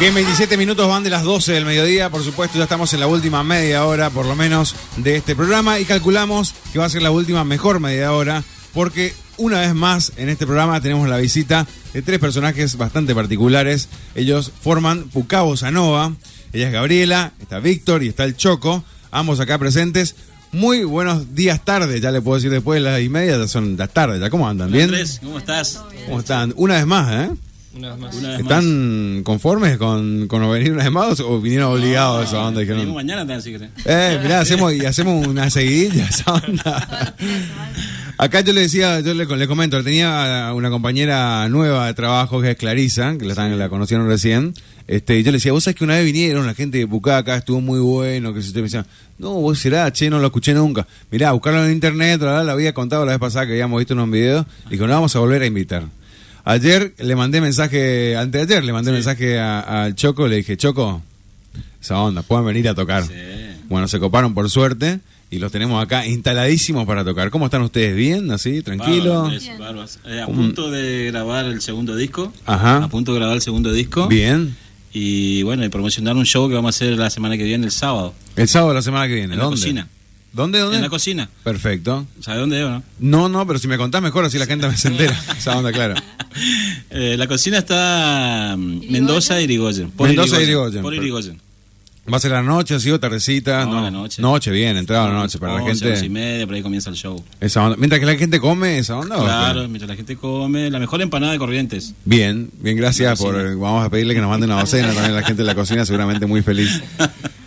Bien, 27 minutos van de las 12 del mediodía, por supuesto, ya estamos en la última media hora, por lo menos, de este programa y calculamos que va a ser la última mejor media hora, porque una vez más en este programa tenemos la visita de tres personajes bastante particulares. Ellos forman Pucabo Sanova, ella es Gabriela, está Víctor y está el Choco, ambos acá presentes. Muy buenos días, tarde, ya le puedo decir después de las y media, ya son las tardes, ¿ya cómo andan? ¿Bien? Andrés, ¿cómo estás? ¿Cómo están? Una vez más, ¿eh? Una vez más. Una vez más. ¿Están conformes con, con venir una vez más o vinieron obligados a esa onda? Venimos Dijeron, mañana también, si querés. eh, mirá, hacemos, y hacemos una seguidilla esa onda. Acá yo le decía, yo le, le comento, tenía una compañera nueva de trabajo que es Clarisa, que la, están- la conocieron recién. Este, y yo le decía, vos sabés que una vez vinieron la gente de Bucaca, estuvo muy bueno, que se te me decían, no, vos será, che, no lo escuché nunca. Mirá, buscarlo en internet, la, la, la había contado la vez pasada que habíamos visto unos videos, y dijo, no, vamos a volver a invitar. Ayer le mandé mensaje, anteayer le mandé mensaje a- al Choco, le dije, Choco, esa onda, pueden venir a tocar. Sí. Bueno, se coparon por suerte y los tenemos acá instaladísimos para tocar. ¿Cómo están ustedes? ¿Bien? ¿Así? Bárbaro, ¿Tranquilo? Eh, a punto de grabar el segundo disco. Ajá. A punto de grabar el segundo disco. Bien. Y bueno, y promocionar un show que vamos a hacer la semana que viene, el sábado. El sábado de la semana que viene. En la cocina. ¿Dónde? ¿Dónde? En la cocina. Perfecto. ¿Sabes dónde es o no? No, no, pero si me contás mejor, así la gente me se entera. Esa onda, claro. Eh, la cocina está mm, Mendoza y Irigoyen. Mendoza y Irigoyen. Por Irigoyen. ¿Va a ser la noche, así o tardecita? No, la noche. Noche, bien, entrada la noche, para la 11, once y gente. media, por ahí comienza el show. Esa onda. Mientras que la gente come esa onda. Claro, mientras la gente come. La mejor empanada de Corrientes. Bien, bien, gracias por. Vamos a pedirle que nos manden una docena también la gente de la cocina, seguramente muy feliz.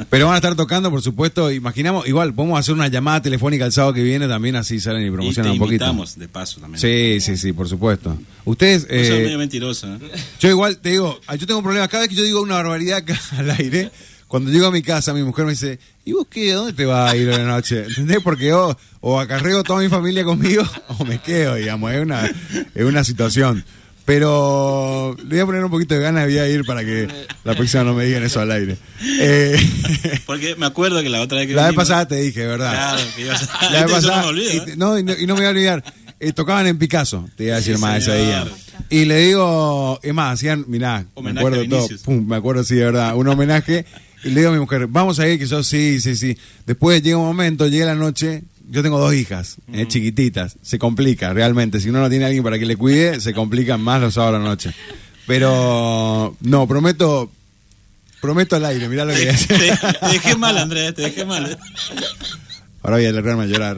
Pero van a estar tocando, por supuesto. Imaginamos, igual, podemos hacer una llamada telefónica el sábado que viene también, así salen y Y te promocionan un poquito. de paso también. Sí, sí, sí, por supuesto. Ustedes, eh, medio mentiroso, ¿eh? yo igual te digo, ah, yo tengo un problema. Cada vez que yo digo una barbaridad acá al aire, cuando llego a mi casa, mi mujer me dice, ¿y vos qué? ¿A dónde te vas a ir la noche? ¿Entendés? Porque yo o acarreo toda mi familia conmigo o me quedo, digamos. Es una, es una situación. Pero le voy a poner un poquito de ganas, voy a ir para que la próxima no me digan eso al aire. Eh, Porque me acuerdo que la otra vez que la vez pasada te dije, ¿verdad? Claro, que ibas a... La vez pasada, no me y, ¿eh? no, y no, y no me voy a olvidar, eh, tocaban en Picasso, te iba a decir Sí, más ese día. señor. Y le digo, es más, hacían, mirá, me Homenaje acuerdo a todo, pum, me acuerdo, sí, de verdad, un homenaje. Y le digo a mi mujer, vamos a ir, que yo sí, sí, sí. Después llega un momento, llega la noche, yo tengo dos hijas, eh, chiquititas, se complica realmente. Si uno no tiene a alguien para que le cuide, se complican más los sábados a la noche. Pero, no, prometo, prometo al aire, mirá lo que hacer. Te, te dejé mal, Andrés, te dejé mal. Ahora voy a alargarme a llorar.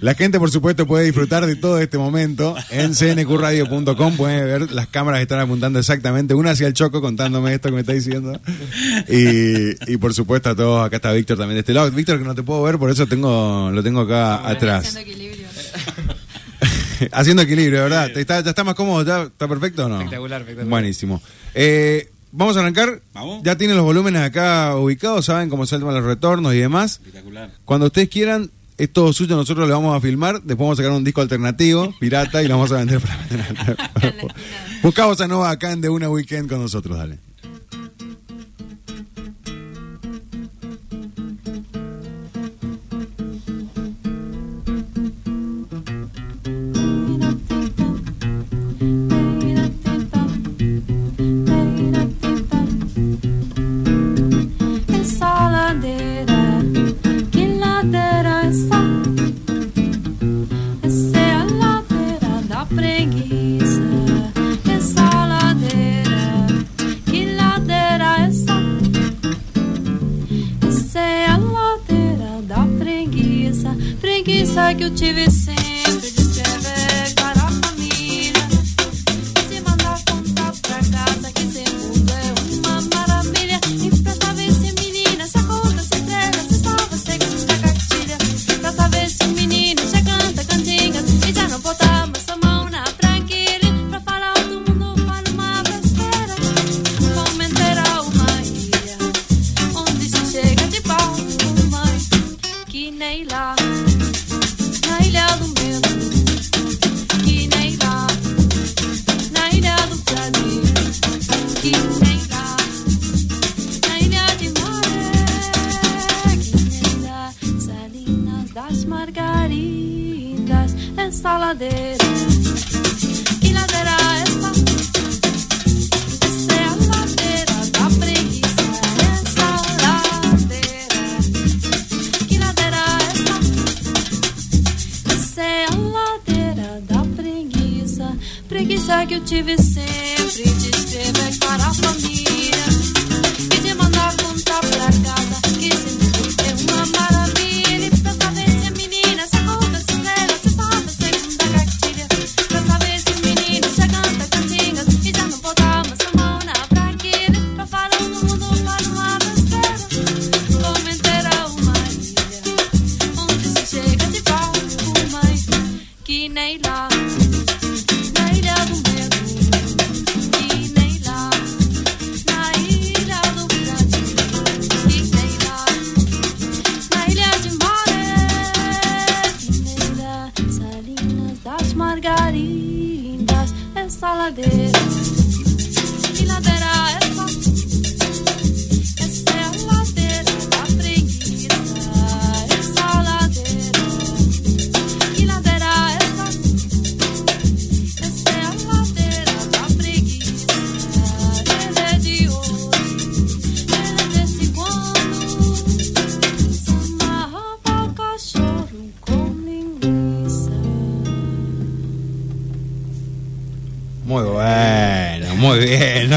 La gente, por supuesto, puede disfrutar de todo este momento en cnqradio.com. Pueden ver las cámaras que están apuntando exactamente una hacia el choco contándome esto que me está diciendo. Y, y, por supuesto, a todos. Acá está Víctor también de este lado. Víctor, que no te puedo ver, por eso tengo lo tengo acá atrás. Haciendo equilibrio. Haciendo equilibrio, ¿verdad? ¿Te está- ¿Ya está más cómodo? ¿Ya está perfecto o no? Espectacular, espectacular. Buenísimo. Eh, Vamos a arrancar. Vamos. Ya tienen los volúmenes acá ubicados, saben cómo saltan los retornos y demás. Espectacular. Cuando ustedes quieran, es todo suyo, nosotros le vamos a filmar, después vamos a sacar un disco alternativo, pirata, y lo vamos a vender para Buscamos a Nova acá en De Una Weekend con nosotros, dale. Preguiça que eu tive sempre Preguiça que eu tive sempre de escrever para a família.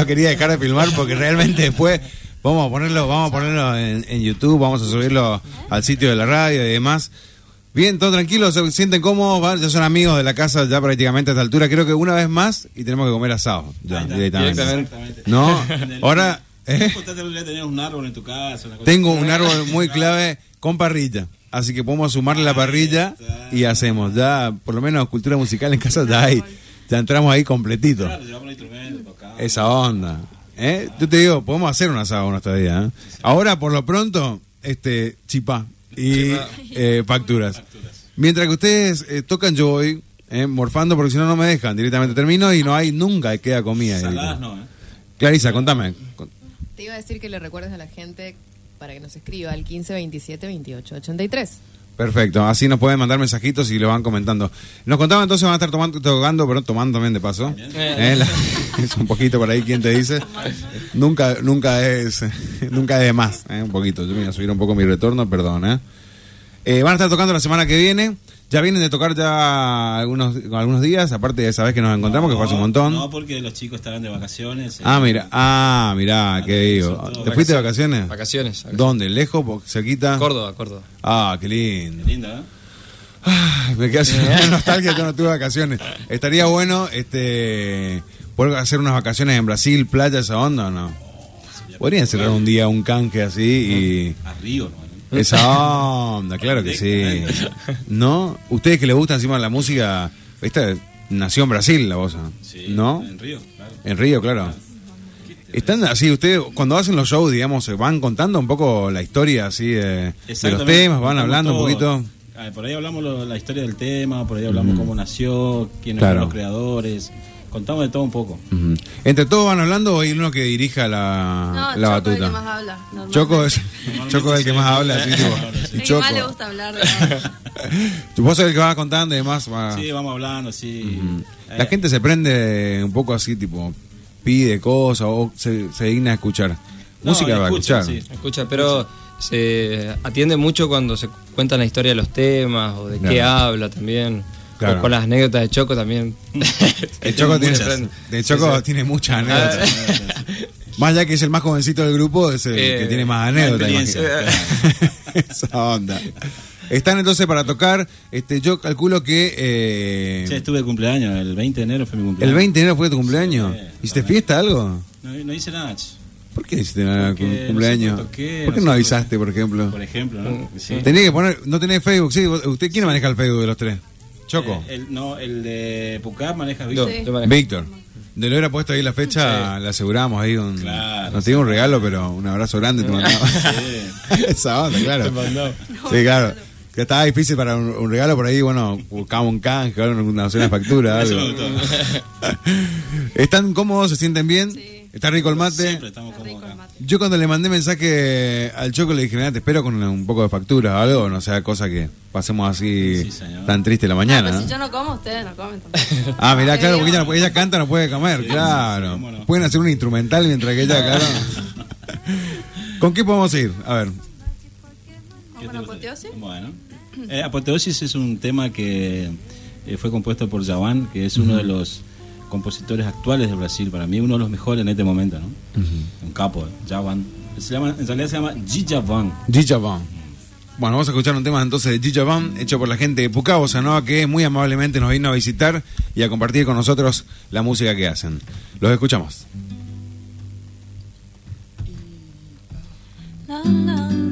No quería dejar de filmar porque realmente después vamos a ponerlo, vamos a ponerlo en, en YouTube, vamos a subirlo al sitio de la radio y demás. Bien, todo tranquilo, se sienten cómodos, ya son amigos de la casa ya prácticamente a esta altura. Creo que una vez más y tenemos que comer asado. Ya, directamente. Exactamente. No, ahora ¿eh? Vos contaste el otro día tenías un árbol en tu casa. una cosa tengo un árbol muy clave con parrilla. Así que podemos sumarle la parrilla y hacemos. Ya, por lo menos cultura musical en casa ya hay. Ya entramos ahí completito. Esa onda. ¿eh? Yo te digo, podemos hacer un asado nuestro día. ¿eh? Ahora, por lo pronto, este chipá y eh, facturas. Mientras que ustedes eh, tocan, yo voy eh, morfando porque si no, no me dejan. Directamente termino y no hay nunca queda comida. Saladas no, ¿eh? Clarisa, contame. Con- Te iba a decir que le recuerdes a la gente para que nos escriba al 15 27 28 83. Perfecto, así nos pueden mandar mensajitos y lo van comentando. Nos contaban entonces van a estar tomando, tocando, pero tomando también de paso. Eh, la- es un poquito por ahí, ¿quién te dice? nunca, nunca es, nunca es de más, eh, un poquito. Yo me voy a subir un poco mi retorno, perdón. Eh. Eh, van a estar tocando la semana que viene. Ya vienen de tocar ya algunos, algunos días, aparte de esa vez que nos encontramos, que fue hace un montón. No, porque los chicos estaban de vacaciones. Ah, eh, mira, ah, mira, qué digo. ¿Te fuiste de vacaciones? Vacaciones. vacaciones. ¿Dónde? ¿Lejos? ¿Por- ¿Cerquita? Córdoba, Córdoba. Ah, qué lindo. Linda, ¿eh? Ay, me queda así una nostalgia, yo no tuve vacaciones. Estaría bueno este poder hacer unas vacaciones en Brasil, playa, esa onda o no. Podrían cerrar un día un canje así A Río, ¿no? esa onda, claro que sí. ¿No? Ustedes que les gusta encima la música, esta nació en Brasil la voz, Sí, ¿no? En Río, claro. En Río, claro. Están así, ustedes cuando hacen los shows, digamos, se van contando un poco la historia así de, de los temas, van hablando un poquito. Ah, Por ahí hablamos lo- la historia del tema, por ahí hablamos cómo nació, quiénes Claro. fueron los creadores. Contamos de todo un poco. ¿Entre todos van hablando o hay uno que dirija la, No, la Choco es el batuta? que más habla. normalmente. Choco es, Choco es el que más habla, así tipo. Que Choco. más le gusta hablar de nada. Vos sos el que vas contando y demás. va- Sí, vamos hablando, sí. La Eh, gente se prende un poco así, tipo, pide cosas o se, se digna a escuchar. No, Música va a escuchar. sí. Escucha, pero se atiende mucho cuando se cuentan la historia de los temas o de qué habla también. Claro. Con las anécdotas de Choco también. El Choco, tiene, muchas. el Choco Sí, sí. tiene muchas Ah, anécdotas. Más ya que es el más jovencito del grupo, es el Eh, que tiene más anécdotas. Esa onda. Están entonces para tocar. Este, yo calculo que eh, Sí, estuve de cumpleaños, el 20 de enero fue mi el cumpleaños. 20 de enero fue tu cumpleaños. Sí, ¿Hiciste fiesta algo? No, no hice nada. ¿Por qué hiciste nada Porque con no sé cumpleaños? por qué, ¿Por qué no no sé avisaste, por ejemplo? por ejemplo, ¿no? Sí. Tenía que poner, no tenés Facebook, sí. ¿Usted quién maneja el Facebook de los tres? Choco. Eh, el, no, el de Pucap maneja Víctor. Sí. Víctor. De lo hubiera puesto ahí la fecha, le aseguramos ahí un. Claro, nos tiene un regalo, pero un abrazo grande te mandaba. Sí. Esa onda, claro. Sí, claro. Que estaba difícil para un, un regalo por ahí, bueno, buscamos un canje, una una factura, Eso algo. me gustó. ¿Están cómodos? ¿Se sienten bien? Sí. ¿Está rico el mate? Siempre estamos Está rico como el acá. mate. Yo cuando le mandé mensaje al Choco le dije, mira, te espero con un poco de factura o algo, no sea cosa que pasemos así Sí, tan triste la Ah, mañana. pero ¿no? si yo no como, ustedes no comen tampoco. Ah, mirá, claro, porque ella, no ella canta, no puede comer, Sí, claro. no. Pueden hacer un instrumental mientras que ella, claro. ¿Con qué podemos ir? A ver. ¿Qué ¿Vamos te a gusta? apoteosis? Bueno. Eh, Apoteosis es un tema que eh, fue compuesto por Javan, que es uno de los compositores actuales de Brasil. Para mí, uno de los mejores en este momento, ¿no? Un capo, eh, Javan. Se llama, en realidad se llama Gijavan. Djavan. Bueno, vamos a escuchar un tema entonces de Djavan, hecho por la gente de Pucabo, Sanoa, que muy amablemente nos vino a visitar y a compartir con nosotros la música que hacen. Los escuchamos. La,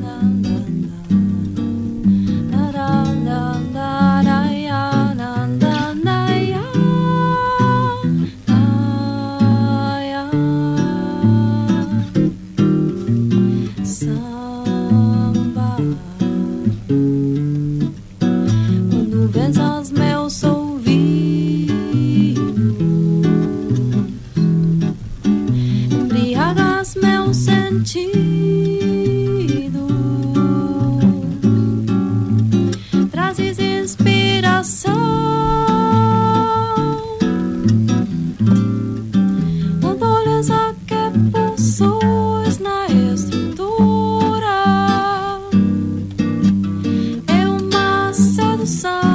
so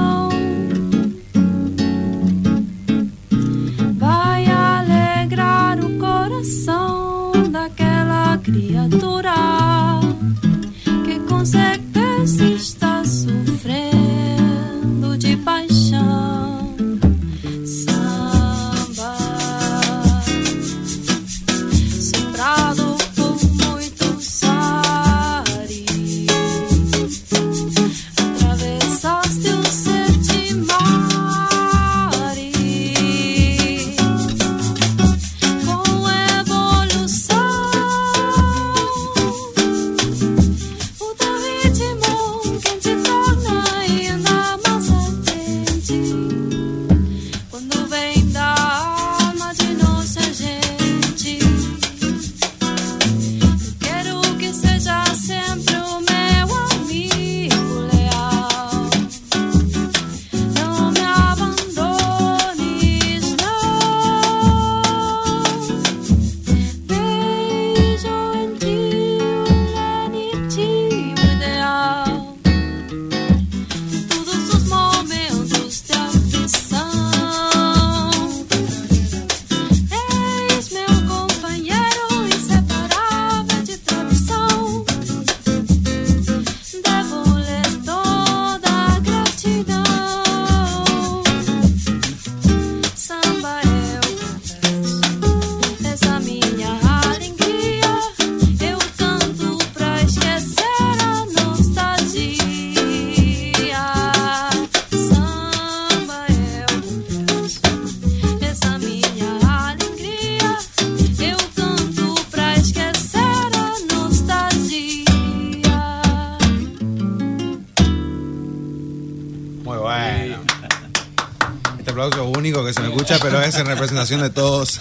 aplauso es único que se me escucha, pero es en representación de todos.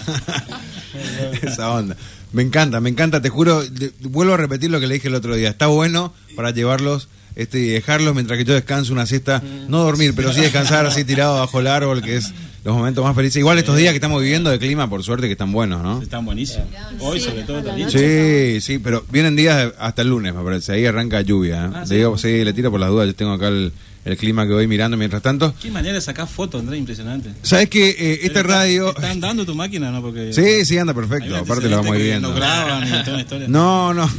Esa onda. Me encanta, me encanta, te juro, vuelvo a repetir lo que le dije el otro día. Está bueno para llevarlos este, y dejarlos mientras que yo descanso una siesta. No dormir, pero sí descansar así tirado bajo el árbol, que es los momentos más felices. Igual estos días que estamos viviendo de clima, por suerte, que están buenos, ¿no? Están buenísimos. Hoy, sobre todo, lindo. Sí, sí, pero vienen días hasta el lunes, me parece. Ahí arranca lluvia. ¿eh? Ah, Le ¿sí? digo, sí, le tiro por las dudas. Yo tengo acá el, el clima que voy mirando mientras tanto. Qué manera de sacar fotos, Andrés, impresionante. ¿Sabes que eh, esta radio. ¿Están están dando tu máquina, no? Porque Sí, sí, anda perfecto. Aparte lo vamos a ir viendo. No graban y toda historia. No, no.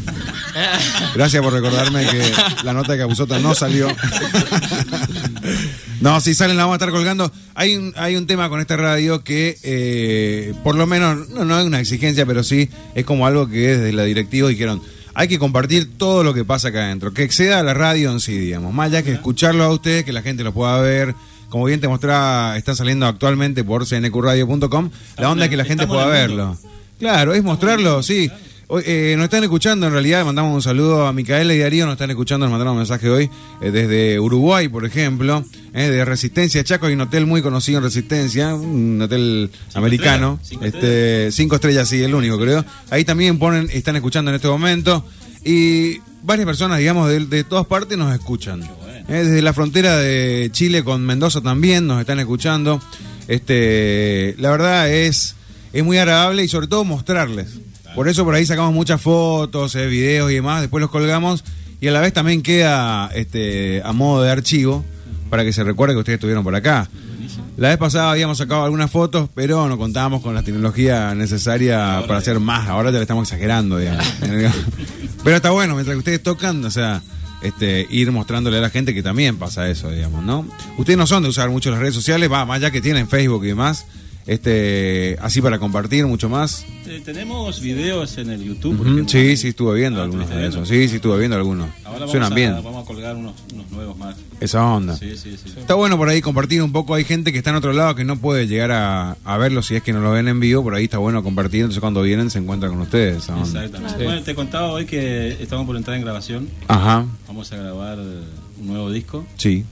Gracias por recordarme que la nota de Capusota no salió. No, si salen la vamos a estar colgando. Hay un, hay un tema con esta radio que, eh, por lo menos, no, no es una exigencia, pero sí es como algo que desde la directiva dijeron, hay que compartir todo lo que pasa acá adentro, que exceda a la radio en sí, digamos. Más allá que escucharlo a ustedes, que la gente lo pueda ver. Como bien te mostraba, está saliendo actualmente por cnqradio.com. La onda es que la gente pueda verlo. Claro, es mostrarlo, sí. Hoy, eh, nos están escuchando, en realidad, mandamos un saludo a Micaela y Darío, nos están escuchando, nos mandaron un mensaje hoy eh, desde Uruguay, por ejemplo, eh, de Resistencia Chaco, hay un hotel muy conocido en Resistencia, un hotel americano, estrellas, cinco este cinco estrellas, sí, el único creo. Ahí también ponen, están escuchando en este momento y varias personas, digamos, de, de todas partes nos escuchan. Eh, desde la frontera de Chile con Mendoza también nos están escuchando. Este, la verdad es, es muy agradable y sobre todo mostrarles. Por eso por ahí sacamos muchas fotos, eh, videos y demás, después los colgamos y a la vez también queda este, a modo de archivo para que se recuerde que ustedes estuvieron por acá. La vez pasada habíamos sacado algunas fotos, pero no contábamos con la tecnología necesaria para hacer más. Ahora ya le estamos exagerando, digamos. pero está bueno, mientras que ustedes tocan, o sea, este, ir mostrándole a la gente que también pasa eso, digamos, ¿no? Ustedes no son de usar mucho las redes sociales, va, más ya que tienen Facebook y demás, este, así para compartir mucho más. Tenemos videos en el YouTube. por Ujú, ejemplo. Sí, sí, estuve viendo Ah, algunos ¿estuviste de esos. Sí, sí, estuve viendo algunos. Ahora vamos Suenan a, bien, vamos a colgar unos, unos nuevos más. esa onda. Sí, sí, sí. Está bueno por ahí compartir un poco. Hay gente que está en otro lado que no puede llegar a, a verlo si es que no lo ven en vivo. Por ahí está bueno compartir. Entonces cuando vienen se encuentran con ustedes. esa onda. Exactamente. Bueno, te contaba hoy que estamos por entrar en grabación. Ajá, Vamos a grabar eh, un nuevo disco sí,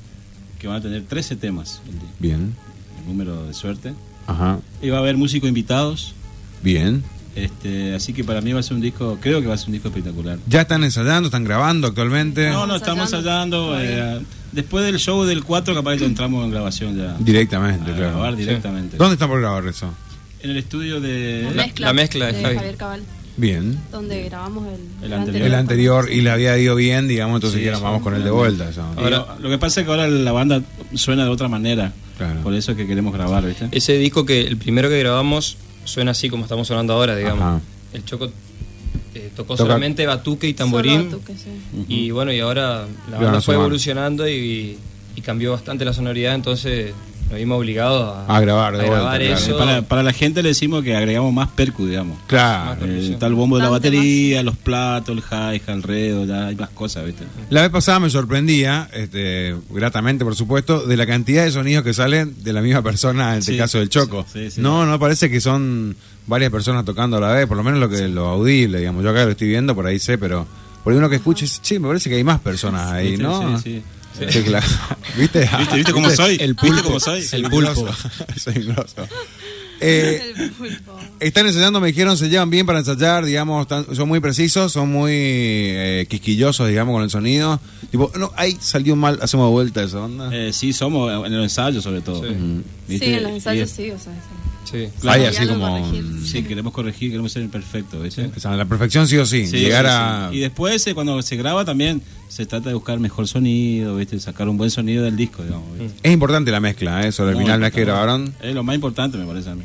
que van a tener 13 temas, bien. el número de suerte. Ajá, Y va a haber músicos invitados. bien. Este, así que para mí va a ser un disco, creo que va a ser un disco espectacular. ¿Ya están ensayando? ¿Están grabando actualmente? No, no, estamos ensayando. eh, después del show del 4, capaz que entramos en grabación ya. Directamente, a claro. grabar directamente. ¿Dónde están por grabar eso? En el estudio de. La- la mezcla de de Javi. Javier Cabal, Bien. donde grabamos el, El anterior. El anterior y le había ido bien, digamos, entonces Sí, vamos con el de vuelta. Ahora, lo que pasa es que ahora la banda suena de otra manera. Claro. Por eso es que queremos grabar, ¿viste? Ese disco que el primero que grabamos suena así como estamos sonando ahora, digamos. Ajá. El Choco eh, tocó Toca- solamente batuque y tamborín. Solo batuque, sí. Y bueno, y ahora la banda fue sumar. evolucionando y, y cambió bastante la sonoridad, entonces nos vimos obligados a, A grabar a vuelta, claro. Para, para la gente le decimos que agregamos más percu, digamos. Claro. Eh, está el bombo de la batería, los platos, el hi-hat, el redo, ya hay más cosas, ¿viste? La vez pasada me sorprendía, este, gratamente por supuesto, de la cantidad de sonidos que salen de la misma persona, en este Sí, caso del Choco. sí, sí. No, no parece que son varias personas tocando a la vez, por lo menos lo que lo audible, digamos. Yo acá lo estoy viendo, por ahí sé, pero por ahí uno que escuche, dice, che, me parece que hay más personas ahí. ¿no? Sí, sí. Sí, claro. ¿Viste? ¿Viste, viste cómo soy? El ¿Viste pulpo. cómo soy? El pulpo. soy grosso. Eh, El pulpo. están ensayando, me dijeron, se llevan bien para ensayar, digamos, están- son muy precisos, son muy eh, quisquillosos, digamos, con el sonido. Tipo, no, ahí salió mal, hacemos vuelta esa onda. Eh, sí, somos en el ensayo sobre todo. Sí. Mm. ¿Viste? Sí, en los ensayos sí, o sea, sí. Sí. Claro, Hay así como... corregí. Sí, queremos corregir, queremos ser imperfectos, ¿viste? o sea, la perfección sí o sí, Sí, llegar sí, a... Y después, eh, cuando se graba también, se trata de buscar mejor sonido, ¿viste? Sacar un buen sonido del disco, digamos. ¿viste? Es importante la mezcla, ¿eh? Sobre el final, que grabaron, Es lo más importante, me parece a mí.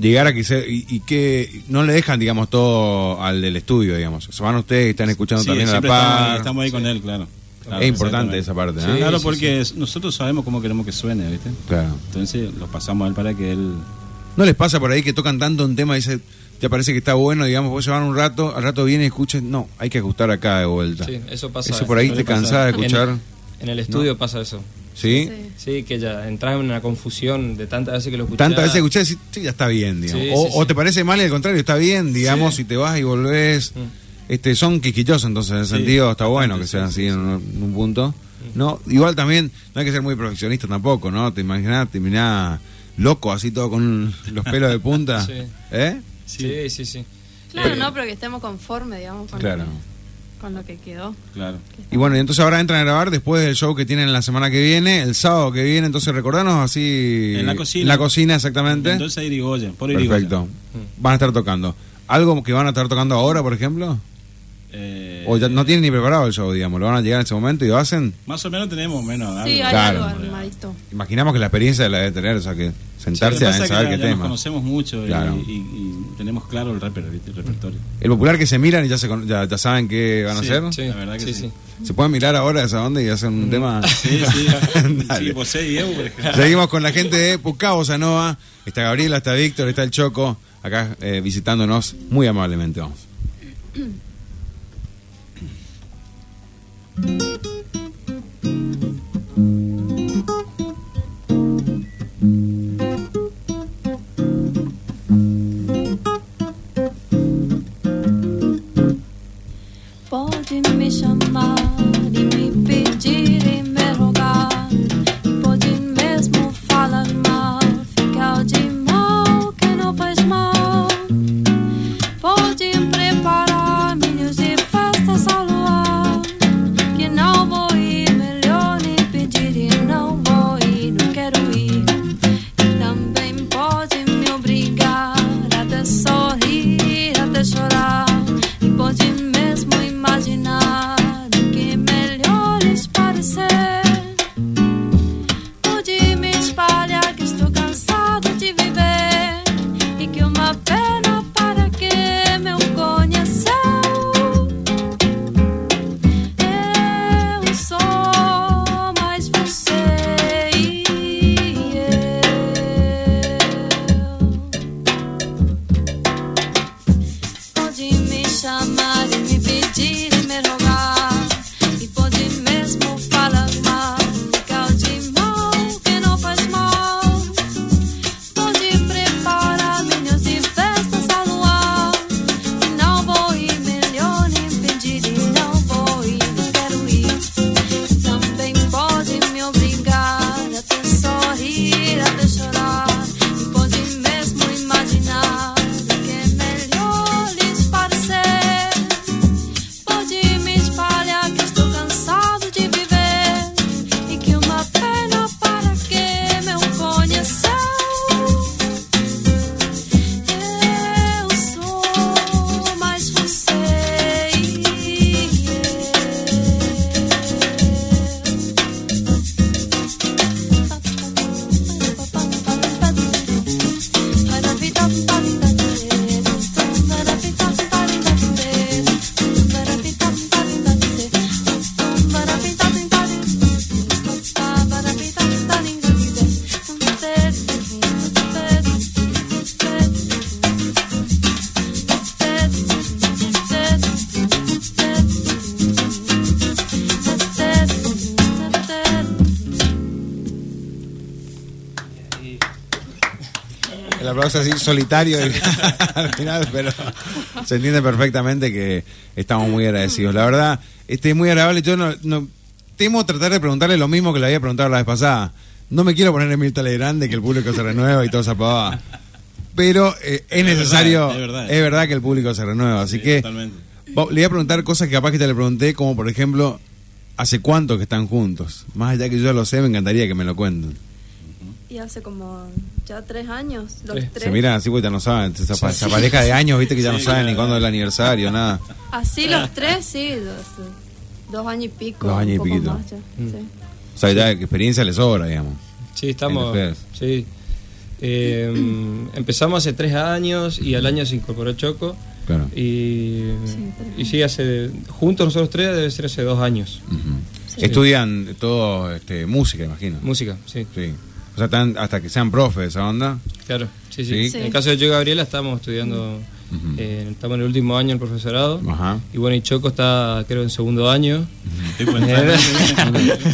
llegar a que se, y, y que no le dejan, digamos, todo al del estudio, digamos. Se van ustedes y están escuchando Sí, también a la par. estamos, ahí con él, claro. Claro, es importante esa parte, ¿eh? Claro, sí, porque nosotros sabemos cómo queremos que suene, ¿viste? Claro. Entonces lo pasamos a él para que él... ¿No les pasa por ahí que tocan tanto un tema y dice, ya parece que está bueno, digamos, vos se van un rato, al rato viene y escuchen, no, hay que ajustar acá de vuelta. Sí, eso pasa. Eso por ahí te cansás de escuchar, En el estudio pasa eso. ¿sí? Sí. Sí, que ya entras en una confusión de tantas veces que lo escuchás. Tantas veces escuchás y decís, sí, ya está bien, digamos. Sí, o, sí, o sí. te parece mal y al contrario, está bien, digamos, Sí. si te vas y volvés. Mm. Este, son quisquillosos, entonces, en ese Sí, sentido está bueno que sean sí, así sí, en, un, en un punto. No, igual también, no hay que ser muy profesionista tampoco, ¿no? Te imaginas, terminás loco así todo con los pelos de punta. Sí. ¿Eh? Sí, sí, sí. Claro, Eh, no, pero que estemos conformes, digamos, con, Claro. lo, que, con lo que quedó. Claro. Y bueno, y entonces ahora entran a grabar después del show que tienen la semana que viene, el sábado que viene, entonces recordanos así... En la cocina. En la cocina, exactamente. Entonces Irigoyen, por Irigoyen. Perfecto. Van a estar tocando. ¿Algo que van a estar tocando ahora, por ejemplo? Eh, O ya no tienen ni preparado el show, digamos, lo van a llegar en ese momento y lo hacen. Más o menos tenemos menos. Sí, algo. hay Claro. algo armadito. Imaginamos que la experiencia la debe tener, o sea, que Sí, sentarse a saber ya, qué ya nos tema. conocemos mucho y- Claro. y, y tenemos claro el, repertorio. El popular que se miran y ya, se, con- ya, ya saben qué van a Sí, hacer. Sí, La verdad que sí, sí. sí. ¿Se pueden mirar ahora esa onda y hacer un tema? Sí, sí. Sí, Evo, por. Seguimos con la gente de Pucao, Sanoa. Está Gabriela, está Víctor, está el Choco, acá eh, visitándonos muy amablemente. Vamos. Música aplauso así solitario al final, pero se entiende perfectamente que estamos muy agradecidos. La verdad, este es muy agradable. Yo no, no temo tratar de preguntarle lo mismo que le había preguntado la vez pasada. No me quiero poner en Mirta Legrand de que el público se renueva y todo esa pavada. Pero eh, es, Es necesario, verdad, es verdad. es verdad que el público se renueva. Así Sí, que totalmente. Le voy a preguntar cosas que capaz que te le pregunté, como por ejemplo, ¿hace cuánto que están juntos? Más allá que yo lo sé, me encantaría que me lo cuenten. Y hace como ya tres años, los Sí. tres. Se miran así porque ya no saben, esa, pa- esa pareja de años, viste que ya no Sí, saben ni cuándo es el aniversario, nada. Así los tres, sí, dos, dos años y pico. Dos años y un poco piquito. más ya, Mm. sí. O sea, ya experiencia les sobra, digamos. Sí, estamos. Sí. Eh, empezamos hace tres años y al año se incorporó Choco. Claro. Y, Sí, y sí, hace. Juntos nosotros tres debe ser hace dos años. Ujú. Sí. Estudian todo este, música, imagino. Música, sí. Sí. O sea, están hasta que sean profes, esa onda. Claro, sí, Sí. sí. En el caso de yo y Gabriela estamos estudiando. Eh, estamos en el último año del profesorado. Ajá. Y bueno, y Choco está, creo, en segundo año. Sí, pues, el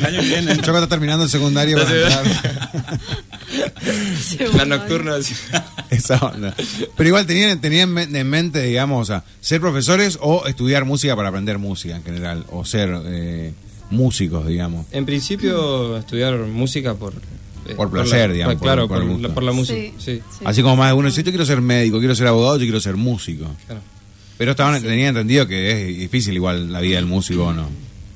año viene- el. Choco está terminando el secundario para entrar. La nocturna. Esa onda. Pero igual tenían, tenían en mente, digamos, o sea, ser profesores o estudiar música para aprender música en general, o ser eh, músicos, digamos. En principio, estudiar música por. Eh, Por placer, la- digamos, por- Claro, por la, gusto. por la música. Sí. Sí. Sí. Así como más de uno dice, yo quiero ser médico, quiero ser abogado, yo quiero ser músico. claro. Pero estaban, tenían entendido que es difícil igual la vida del músico, ¿o no?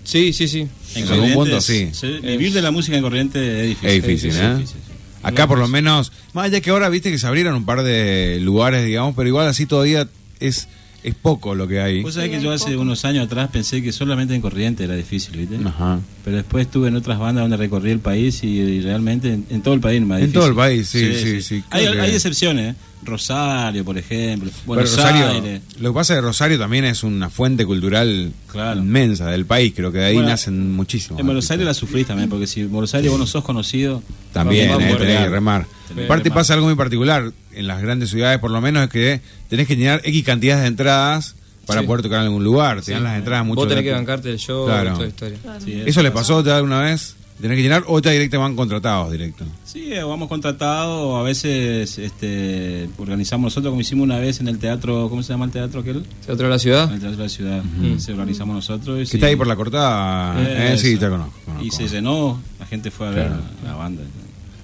Sí, sí, sí. En algún punto, sí. Vivir de la música en corriente es difícil. Es difícil, ¿eh? difícil, sí. Acá por lo menos, más allá que ahora viste que se abrieron un par de lugares, digamos, pero igual así todavía es, es poco lo que hay. Vos sabés Sí, que yo hace poco. unos años atrás pensé que solamente en corriente era difícil, ¿viste? Ajá. Pero después estuve en otras bandas donde recorrí el país y, y realmente en, en todo el país más En difícil. todo el país, sí, sí, sí, Hay, hay excepciones, ¿eh? Rosario, por ejemplo. Buenos Rosario, Aires. lo que pasa es que Rosario también es una fuente cultural Claro. inmensa del país, creo que de ahí Bueno, nacen muchísimos. En Buenos. Aires la sufrís también, porque si en Buenos Aires vos no sos conocido... También, eh, tenés que remar. Aparte pasa algo muy particular, en las grandes ciudades por lo menos, es que tenés que llenar X cantidades de entradas para Sí. poder tocar en algún lugar. Te dan las entradas mucho Vos tenés que bancarte el show Claro. y toda la historia. Sí, ¿Eso le pasó ya alguna vez? ¿Tenés que llenar o ya directamente van contratados directo? Sí, eh, vamos contratados, a veces este, organizamos nosotros, como hicimos una vez en el teatro, ¿cómo se llama el teatro aquel? ¿Teatro de la ciudad? En el teatro de la ciudad. Se organizamos nosotros. y Que sí. está ahí por la cortada. Eh, sí, Eso. te conozco. conozco. Y se llenó, la gente fue a ver la banda.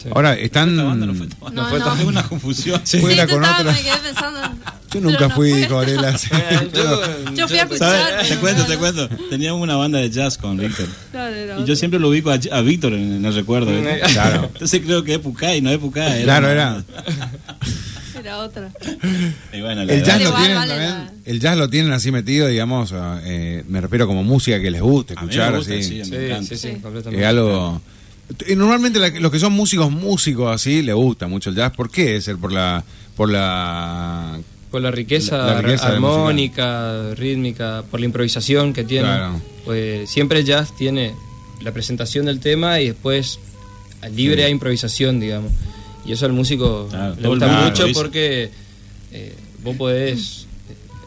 Sí. Ahora, ¿Fue esta banda o no están... fue banda? No, fue no. una confusión. Sí. Sí, con estaba, otra. me quedé pensando. Yo nunca no fui, fue. dijo Varela. Eh, yo- Yo fui a escuchar. Te cuento, no, te no. cuento. Teníamos una banda de jazz con Víctor. Claro, Y yo siempre lo ubico a, a Víctor en, en el recuerdo. ¿viste? Claro. Entonces creo que es Pucay, no es Pucay. Claro, era. Era otra. Y bueno, El jazz lo tienen vale también. la- El jazz lo tienen así metido, digamos. eh, me refiero como música que les guste A mí me escuchar. gusta, así. sí, me Sí, sí, sí, Sí. completamente. Es algo. Y Normalmente la- los que son músicos, músicos así, les gusta mucho el jazz. ¿Por qué? Es el por la, por la, Por la riqueza, La- la riqueza de la armónica, rítmica, por la improvisación que tiene. Claro. Pues siempre el jazz tiene la presentación del tema y después libre a improvisación, digamos. Y eso al músico Claro, le gusta mucho porque eh, vos podés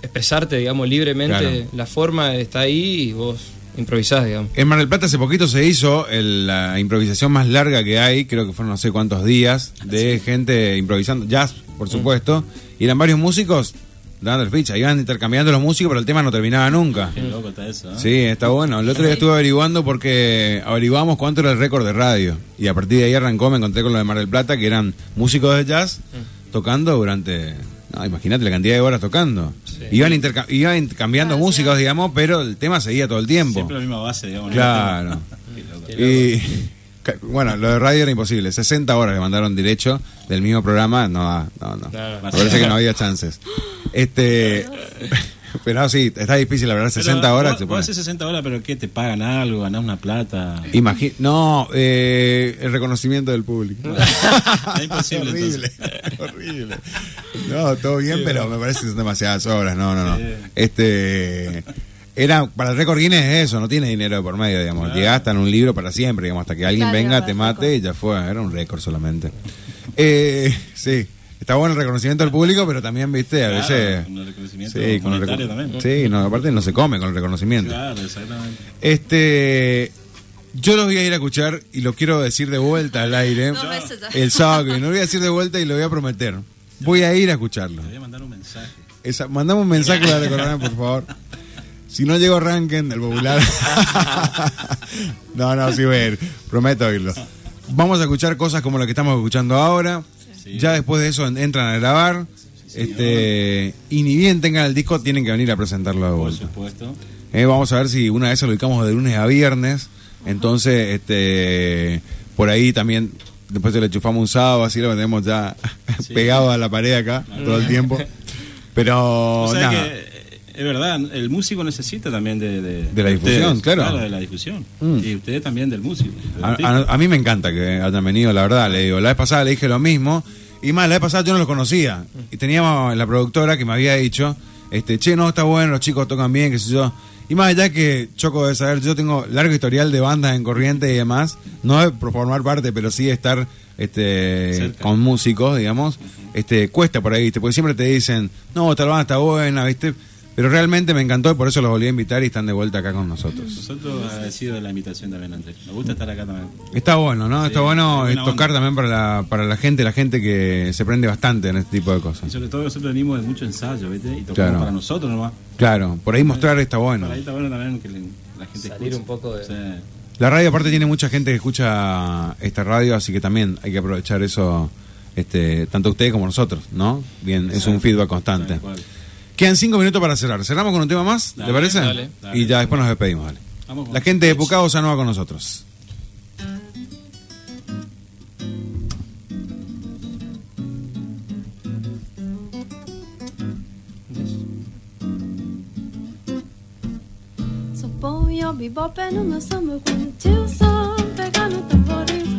expresarte, digamos, libremente. La forma está ahí y vos improvisás, digamos. En Mar del Plata hace poquito se hizo el- la improvisación más larga que hay, creo que fueron no sé cuántos días, de gente improvisando, jazz, por Mm. supuesto, y eran varios músicos dando el ficha, iban intercambiando los músicos, pero el tema no terminaba nunca. Qué loco está eso, ¿no? Sí, está bueno. El otro día estuve averiguando porque averiguamos cuánto era el récord de radio. Y a partir de ahí arrancó, me encontré con lo de Mar del Plata, que eran músicos de jazz tocando durante... No, imagínate la cantidad de horas tocando. Iban, iban cambiando músicos, digamos, pero el tema seguía todo el tiempo. Siempre la misma base, digamos. ¿no? Claro. Y bueno, lo de radio era imposible. 60 horas le mandaron derecho del mismo programa. No, no, no. Claro. Me parece que no había chances. Este, pero no, sí, está difícil, la verdad, Pero 60 horas. vos- se vos pone. haces 60 horas, pero ¿qué? ¿Te pagan algo? ¿Ganás una plata? Imagi- no, eh, el reconocimiento del público. Es imposible, horrible, horrible. No, todo bien, pero me parece que son demasiadas horas. No, no, no. Sí. Este. Era, para el récord Guinness es eso, no tiene dinero de por medio, digamos. Claro. Llegaste en un libro para siempre, digamos, hasta que alguien Claro, venga, te mate récord. y ya fue. Era un récord solamente. Eh, sí, está bueno el reconocimiento del público, pero también, viste, a Claro, veces. con el reconocimiento Sí, con el recono- también. Sí, no, aparte no se come con el reconocimiento. Claro, exactamente. Este. Yo los voy a ir a escuchar y lo quiero decir de vuelta al aire. Dos veces ya. El sábado que viene. Lo voy a decir de vuelta y lo voy a prometer. Voy a ir a escucharlo. Te voy a mandar un mensaje. Esa, mandame un mensaje para recordar, por favor. Si no llego arranquen del popular. no, no, sí voy a ir. Prometo oírlo. Vamos a escuchar cosas como las que estamos escuchando ahora. Sí. Ya después de eso en- entran a grabar. este Y ni bien tengan el disco, tienen que venir a presentarlo de Por vuelta. supuesto. Eh, vamos a ver si una vez lo ubicamos de lunes a viernes. Entonces, este por ahí también, después se le chufamos un sábado, así lo tenemos ya Sí. pegado a la pared acá todo el tiempo. Pero O sea nada. que es verdad, el músico necesita también de, De la difusión, claro. de la difusión. Mm. Y ustedes también del músico. del A, a- a mí me encanta que hayan venido, la verdad. Le digo, la vez pasada le dije lo mismo. Y más, la vez pasada yo no los conocía. Y teníamos la productora que me había dicho, este, che, no, está bueno, los chicos tocan bien, qué sé yo. Y más allá que Choco de saber, yo tengo largo historial de bandas en corriente y demás. No de por formar parte, pero sí de estar este, Cerca. con músicos, digamos. Este, cuesta por ahí, ¿viste? Porque siempre te dicen, no, tal banda está buena, ¿viste? Pero realmente me encantó y por eso los volví a invitar y están de vuelta acá con nosotros. Nosotros agradecidos de la invitación también, Andrés. Nos gusta estar acá también. Está bueno, ¿no? Sí, Está bueno es tocar onda. también para la, para la gente, la gente que se prende bastante en este tipo de Y cosas. sobre todo nosotros venimos de mucho ensayo, ¿viste? Y tocamos Claro. para nosotros nomás. Claro, por ahí mostrar está bueno. Para ahí está bueno también que la gente Salir escuche. un poco de- Sí. La radio aparte tiene mucha gente que escucha esta radio, así que también hay que aprovechar eso, este, tanto ustedes como nosotros, ¿no? Bien, es un feedback constante. Quedan cinco minutos para cerrar. ¿Cerramos con un tema más? ¿Te Dale, parece? dale, dale. y ya después nos despedimos, dale. Vamos La gente de. Pucao no va con nosotros. Bebop no meu samba quando o tio Sam pegar no tamboril.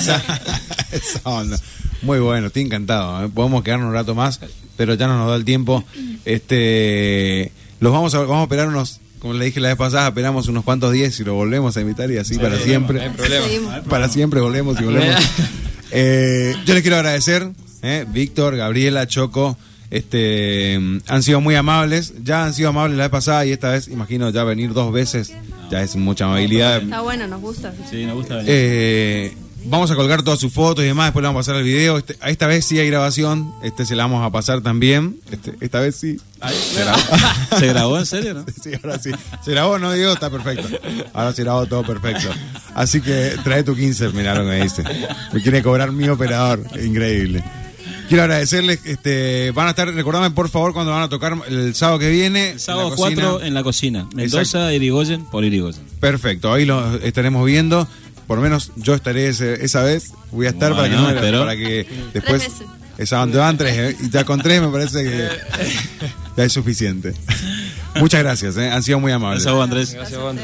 Esa, esa onda. Muy bueno, estoy encantado. ¿eh? Podemos quedarnos un rato más, pero ya no nos da el tiempo. Este, los vamos a, vamos a esperar unos, como le dije la vez pasada, esperamos unos cuantos días y lo volvemos a invitar y así para siempre. No hay. Para siempre volvemos y volvemos. Eh, yo les quiero agradecer, eh, Víctor, Gabriela, Choco, este, han sido muy amables. Ya han sido amables la vez pasada y esta vez, imagino, ya venir dos veces ya es mucha amabilidad. Está bueno, nos gusta. Sí, nos gusta venir. Eh, vamos a colgar todas sus fotos y demás, después le vamos a pasar el video. Este, esta vez sí hay grabación, este se la vamos a pasar también. Este, esta vez sí. ¿Se grabó? ¿Se grabó en serio, no? Sí, ahora sí. Se grabó, no Diego, está perfecto. Ahora se grabó todo perfecto. Así que trae tu 15, mirá lo que me dice. Me quiere cobrar mi operador, increíble. Quiero agradecerles, este, van a estar, recordame por favor cuando van a tocar el sábado que viene. El sábado en la cocina. 4 en la cocina. Mendoza, Irigoyen, por Irigoyen. Perfecto, ahí lo estaremos viendo. Por lo menos yo estaré ese- esa vez. Voy a estar para que no me- pero- para que después. veces. Esa donde van tres, ¿eh? y ya con tres me parece que ya es suficiente. Muchas gracias, ¿eh? han sido muy amables. Gracias a vos, Andrés. Gracias, Wanda.